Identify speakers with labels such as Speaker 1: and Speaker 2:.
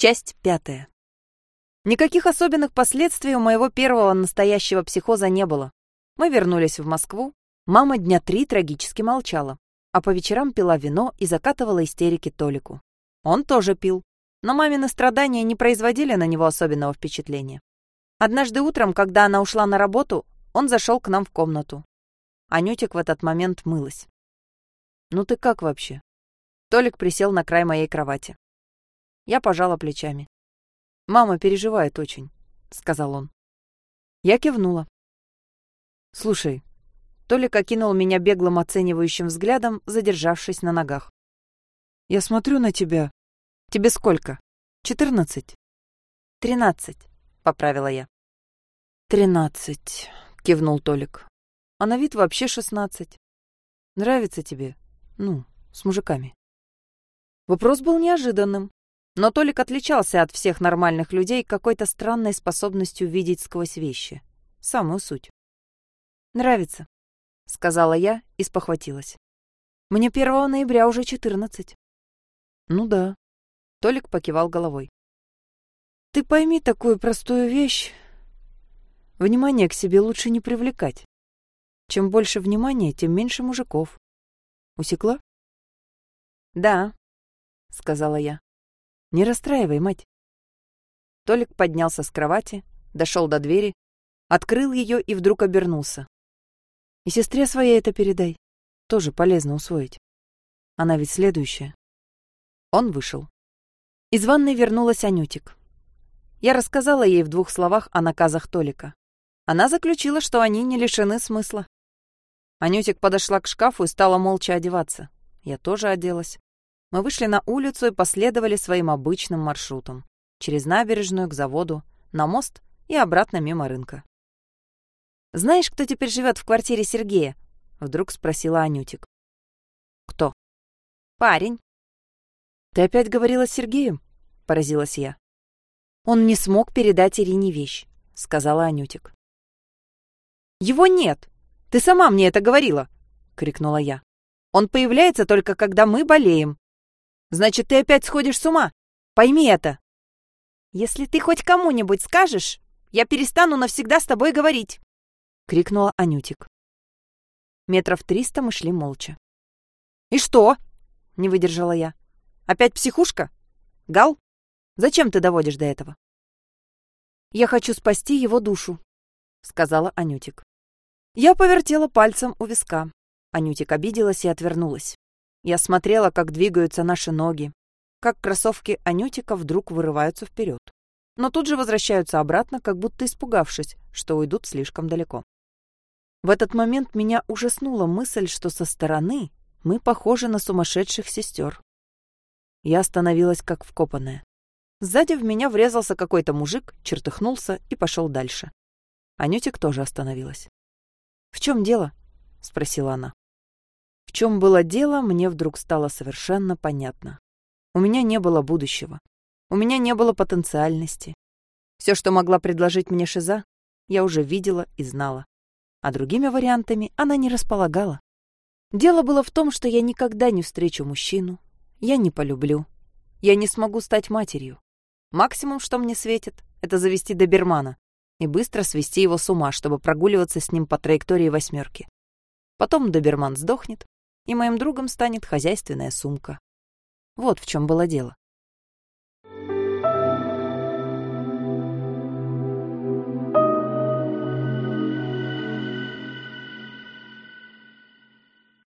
Speaker 1: Часть пятая. Никаких особенных последствий у моего первого настоящего психоза не было. Мы вернулись в Москву. Мама дня три трагически молчала, а по вечерам пила вино и закатывала истерики Толику. Он тоже пил, но мамины страдания не производили на него особенного впечатления. Однажды утром, когда она ушла на работу, он зашел к нам в комнату. Анютик в этот момент мылась. «Ну ты как вообще?» Толик присел на край моей кровати. Я пожала плечами. «Мама переживает очень», — сказал он. Я кивнула. «Слушай». Толик окинул меня беглым оценивающим взглядом, задержавшись на ногах. «Я смотрю на тебя. Тебе сколько? Четырнадцать?» «Тринадцать», — поправила я. «Тринадцать», — кивнул Толик. «А на вид вообще шестнадцать. Нравится тебе? Ну, с мужиками?» Вопрос был неожиданным. Но Толик отличался от всех нормальных людей какой-то странной способностью видеть сквозь вещи. Самую суть. «Нравится», — сказала я и спохватилась. «Мне 1 ноября уже 14». «Ну да», — Толик покивал головой. «Ты пойми такую простую вещь. Внимание к себе лучше не привлекать. Чем больше внимания, тем меньше мужиков. Усекла?» «Да», — сказала я. Не расстраивай, мать. Толик поднялся с кровати, дошел до двери, открыл ее и вдруг обернулся. И сестре своей это передай. Тоже полезно усвоить. Она ведь следующая. Он вышел. Из ванной вернулась Анютик. Я рассказала ей в двух словах о наказах Толика. Она заключила, что они не лишены смысла. Анютик подошла к шкафу и стала молча одеваться. Я тоже оделась. Мы вышли на улицу и последовали своим обычным маршрутом. Через набережную к заводу, на мост и обратно мимо рынка. «Знаешь, кто теперь живет в квартире Сергея?» — вдруг спросила Анютик. «Кто?» «Парень». «Ты опять говорила с Сергеем?» — поразилась я. «Он не смог передать Ирине вещь», — сказала Анютик. «Его нет! Ты сама мне это говорила!» — крикнула я. «Он появляется только, когда мы болеем. Значит, ты опять сходишь с ума. Пойми это. Если ты хоть кому-нибудь скажешь, я перестану навсегда с тобой говорить, крикнула Анютик. Метров триста мы шли молча. И что? не выдержала я. Опять психушка? Гал? Зачем ты доводишь до этого? Я хочу спасти его душу, сказала Анютик. Я повертела пальцем у виска. Анютик обиделась и отвернулась. Я смотрела, как двигаются наши ноги, как кроссовки Анютика вдруг вырываются вперед, но тут же возвращаются обратно, как будто испугавшись, что уйдут слишком далеко. В этот момент меня ужаснула мысль, что со стороны мы похожи на сумасшедших сестер. Я остановилась как вкопанная. Сзади в меня врезался какой-то мужик, чертыхнулся и пошел дальше. Анютик тоже остановилась. «В чем дело?» — спросила она. В чем было дело, мне вдруг стало совершенно понятно. У меня не было будущего. У меня не было потенциальности. Все, что могла предложить мне Шиза, я уже видела и знала. А другими вариантами она не располагала. Дело было в том, что я никогда не встречу мужчину, я не полюблю, я не смогу стать матерью. Максимум, что мне светит, это завести добермана и быстро свести его с ума, чтобы прогуливаться с ним по траектории восьмерки. Потом доберман сдохнет, и моим другом станет хозяйственная сумка. Вот в чем было дело.